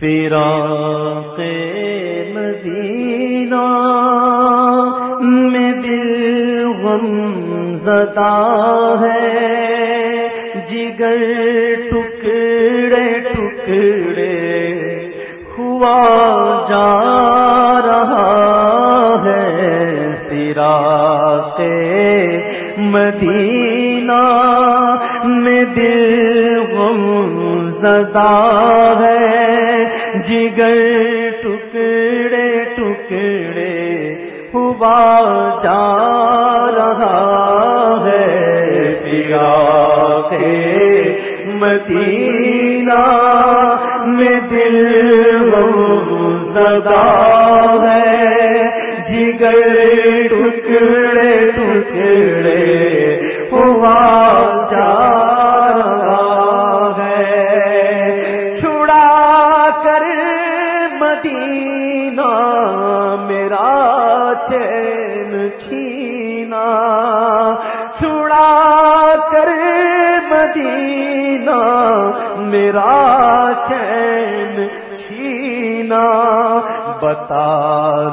فراق مدینہ میں دل غم زدہ ہے، جگر ٹکڑے ٹکڑے ہوا جا رہا ہے۔ فراق مدینہ میں دل غم زدہ ہے۔ جگر ٹکڑے ٹکڑے ہوا جا رہا ہے۔ پیا کے مدینہ میں دل زدہ ہے۔ جگر ٹکڑے ٹکڑے مدینہ، میرا چین چھینا۔ بتا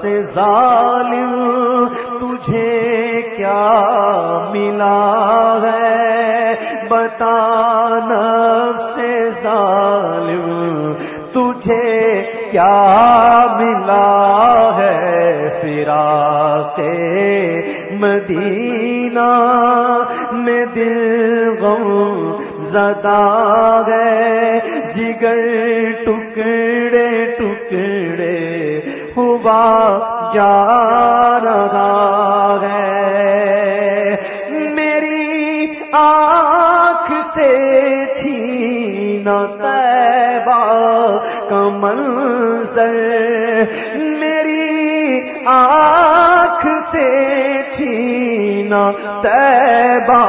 سے ظالم، تجھے کیا ملا ہے؟ بتا سے ظالم، تجھے کیا کے مدینہ میں دل غم زدہ ہے، جگر ٹکڑے ٹکڑے ہوا جا رہا ہے۔ میری آنکھ سے چھینا تیبا کمل میری آنکھ سے چھینا تیبا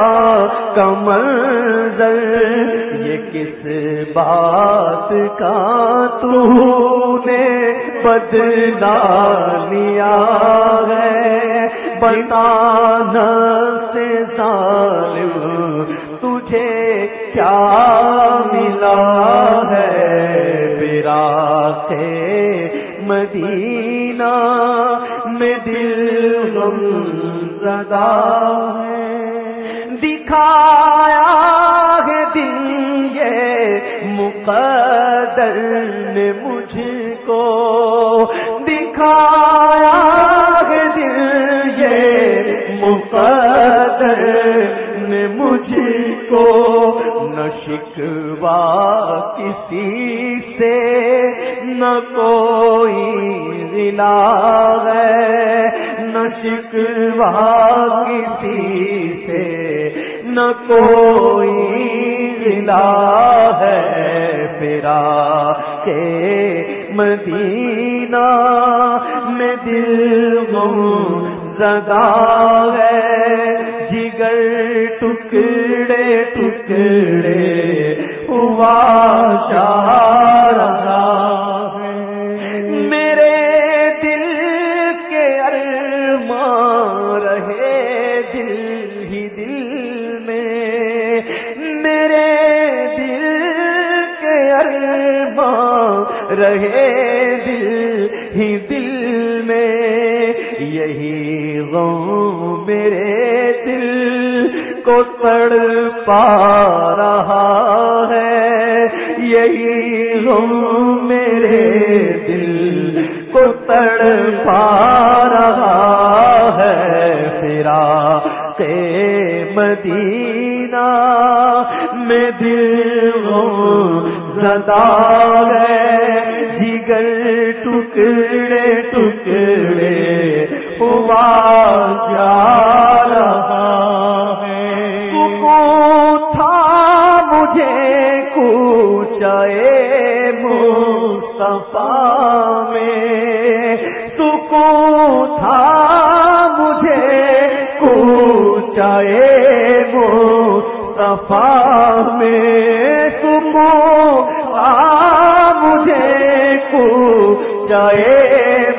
کمل یہ کس بات کا تو نے بدلا لیا ہے؟ بتانا سے ظالم، تجھے کیا ملا ہے؟ میرا سے مدینہ میں دل غم زدہ ہے۔ دکھایا ہے دل یہ مقدر نے مجھ کو۔ دکھایا ہے دل یہ مقدر نے مجھ کو۔ نہ شکوا کسی سے، نہ کوئی ضلع ہے۔ نہ شکوا کسی سے نہ کوئی ضلع ہے۔ پھرا کے مدینہ میں دل گم زدہ ہے۔ جگر ٹکڑے ٹکڑے ہوا جا رہا۔ ارمان رہے دل ہی دل میں، یہی غم میرے دل کو تڑ پا رہا ہے۔ یہی غم میرے دل کو تڑ پا رہا ہے۔ پھرا کے مدینہ میں دل غم صدا ہے جگر ٹکڑے ٹکڑے ہوا جا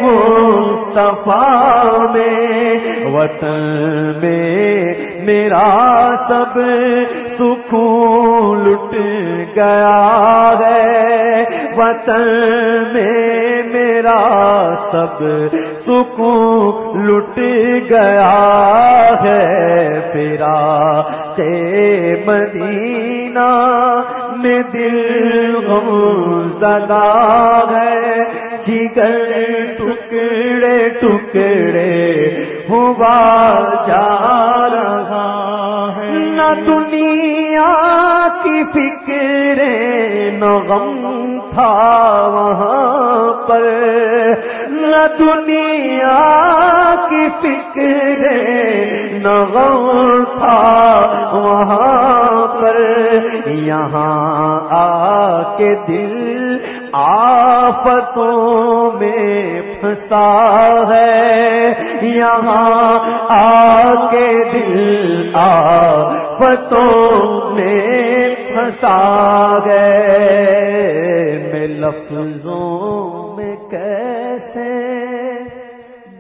مصطفیٰ میں، وطن میں میرا سب سکون لٹ گیا ہے۔ وطن میں میرا سب سکون لٹ گیا ہے۔ پھرا سے مدینہ میں دل غم زدہ ہے۔ جگر ٹکڑے ٹکڑے ہوا جا رہا ہے۔ نہ دنیا کی فکر نہ غم تھا وہاں پر۔ نہ دنیا کی فکر نہ غم تھا وہاں پر۔ یہاں آ کے دل آفتوں میں پھنسا ہے۔ یہاں آ کے دل آفتوں میں پھنسا گئے میں لفظوں میں کیسے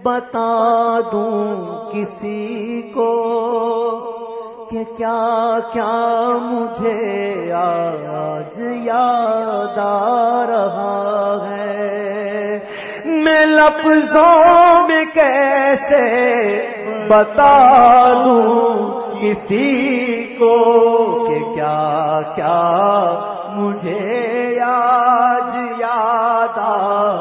بتا دوں کسی کو؟ کہ کیا کیا مجھے آج یاد آ رہا ہے۔ میں لفظوں میں کیسے بتا دوں کسی کو کہ کیا کیا مجھے آج یاد آ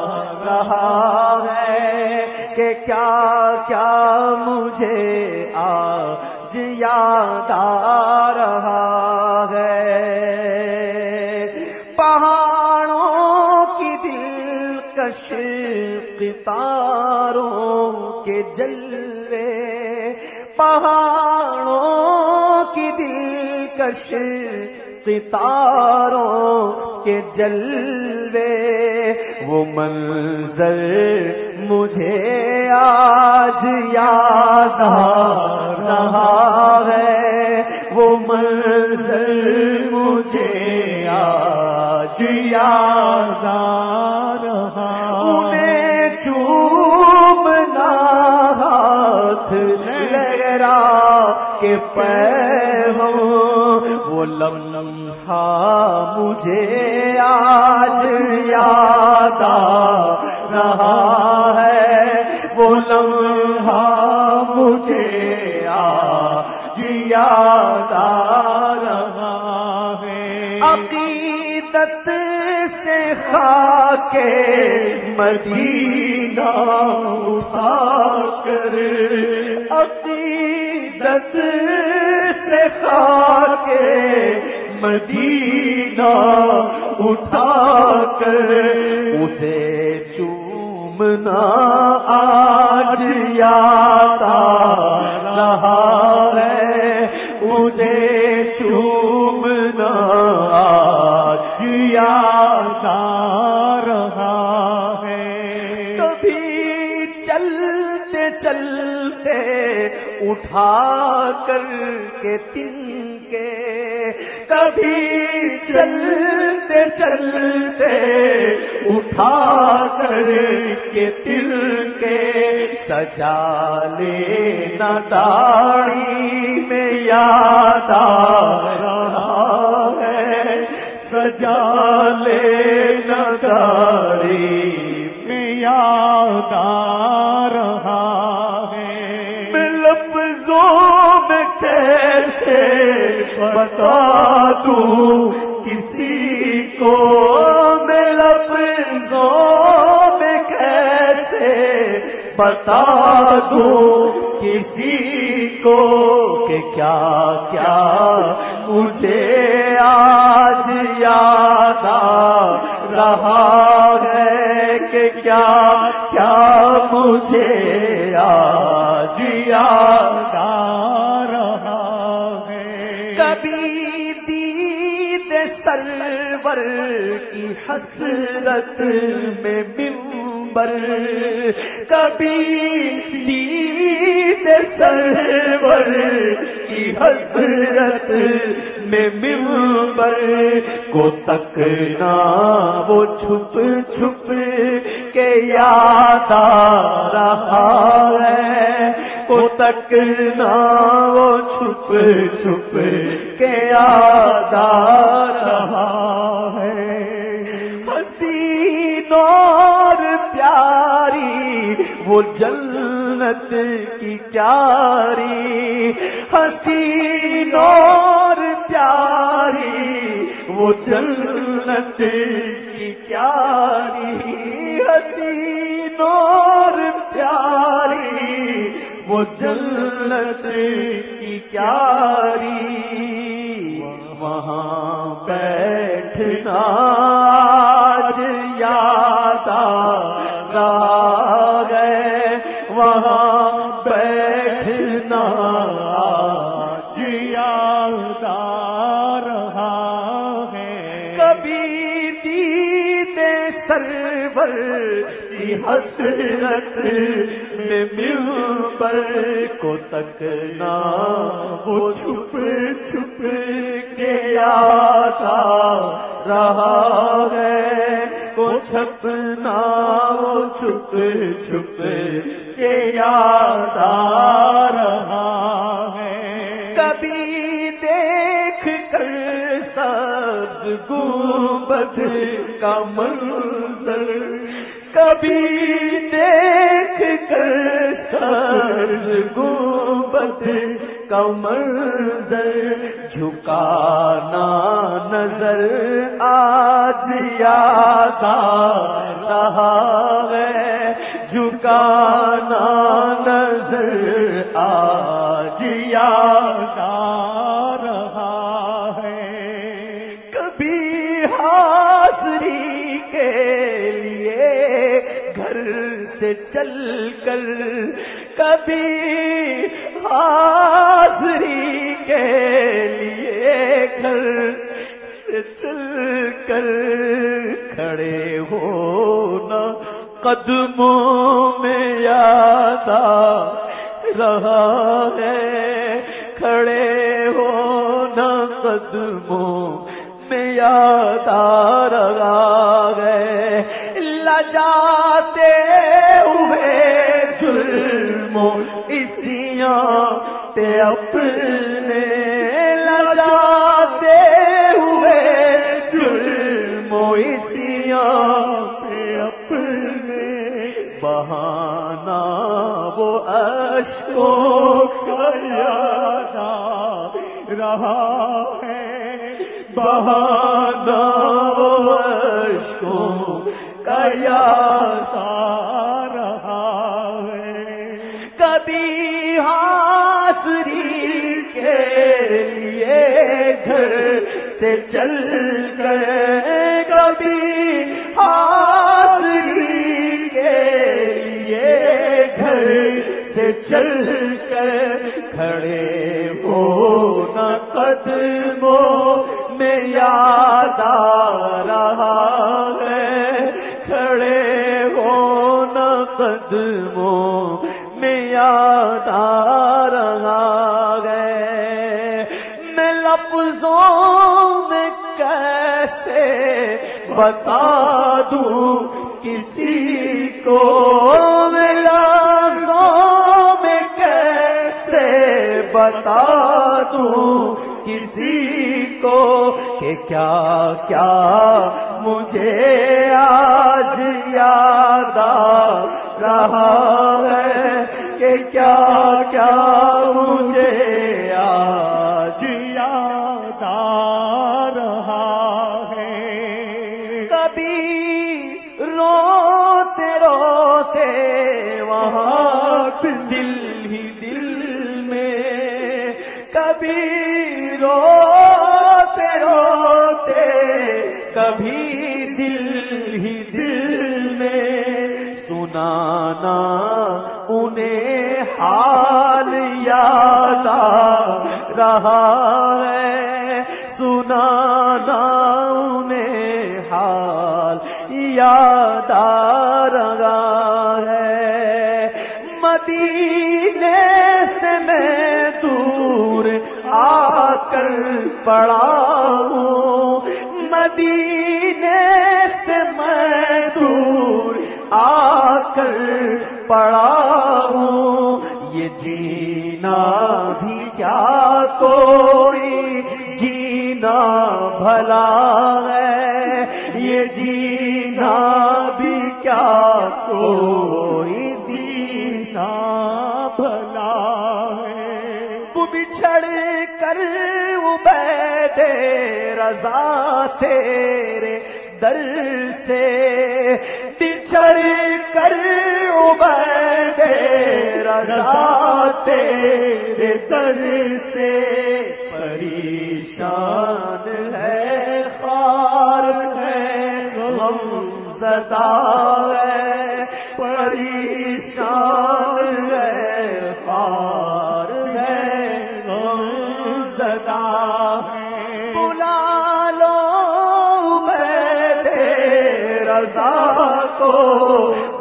رہا ہے کہ کیا کیا مجھے یاد آ دلکش ستاروں کے جلوے، وہ منظر مجھے آج یاد آ رہا ہے۔ وہ منظر مجھے آج یاد آ رہا انہیں چوبنا ہاتھ لگرا کے پیغام وہ لمحہ مجھے آج یاد آ رہا ہے۔ وہ لمحہ مجھے آج یاد آ رہا ہے۔ عقیدت سے کھا کے مدینہ اٹھا کر عقیدت سے کھا کے مدینہ اٹھا کر اسے چومنا آج یاد آ رہا اٹھا کر کے تن کے کبھی چلتے چلتے اٹھا کر کے تل کے سجا لینا داڑی میں یاد آ رہا ہے۔ سجا لینا داڑی میں یاد آ بتا دوں، کسی کو میں لفظوں میں کیسے بتا دوں؟ کسی کو کہ کیا کیا مجھے آج یاد آ رہا ہے کہ کیا کیا مجھے آج یاد سرور کی حسرت میں ممبر کبھی دید سرور کی حسرت میں ممبر کو تکنا وہ چھپ چھپ کے یاد آ رہا ہے۔ کو تکنا وہ چھپ چھپ کے یاد آ رہا ہے۔ حسین اور پیاری، وہ جنت کی کیاری۔ حسین اور پیاری، وہ جنت کی پیاری حسین اور پیاری وہ جنت کی پیاری وہاں بیٹھنا آج یاد آ گئے وہاں بیٹھنا آج یاد آ رہا ہے۔ کبھی دیتے سرور کی حسرت میں ممبر کو تکنا وہ چھپ چھپ کے یاد آ رہا ہے کو چھپنا وہ چھپ چھپ کے یاد آ رہا گنبد کا منظر کبھی دیکھ کر سب گنبد کا منظر جھکانا نظر آج یاد آ رہا ہے۔ جھکانا نظر آج یاد سے چل کر کبھی حاضری کے لیے گھر سے چل کر کھڑے ہونا قدموں میں یاد آ رہا ہے۔ کھڑے ہونا قدموں میں یاد آ رہا ہے لجاتے ہوئے جرموں اسیاں تے اپنے لجاتے ہوئے جرموں اسیاں تے اپنے بہانا وہ اشکوں کا یاد رہا ہے بہانا رہا ہے۔ کبھی حاضری کے لیے گھر سے چل کر۔ کبھی حاضری کے لیے گھر سے چل کر کھڑے یاد آ رہا ہے میں لفظوں میں کیسے بتا دوں کسی کو؟ میں لفظوں میں کیسے بتا دوں کسی کو کہ کیا کیا مجھے آج یاد آ رہا کیا کیا مجھے حال یاد آ رہا ہے۔ سنانا انہیں حال یاد آ رہا ہے۔ مدینے سے میں دور آ کر پڑا ہوں۔ مدینے سے میں دور آ کر پڑا ہوں۔ جینا بھی کیا کوئی جینا بھلا ہے، یہ جینا بھی کیا کوئی دینا بھلا ہے۔ وہ بچھڑ کر بیٹھے رضا تیرے در سے بچھڑ کر بیٹھے رضا تیرے در سے پریشان ہے، خار ہے، غم زدہ ہے، پریشان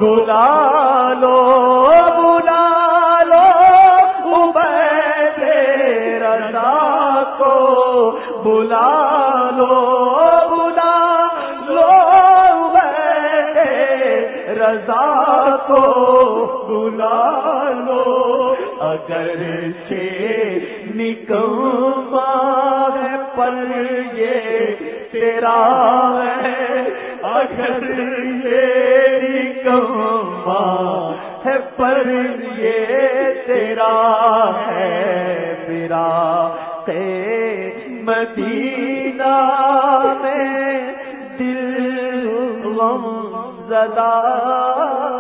بلا لو رضا کو بلا لو، اگر نکما ہے، پر یہ تیرا ہے، اگر یہ نکما ہے، پر یہ تیرا ہے۔ میرا مدینہ میں دل غم زدہ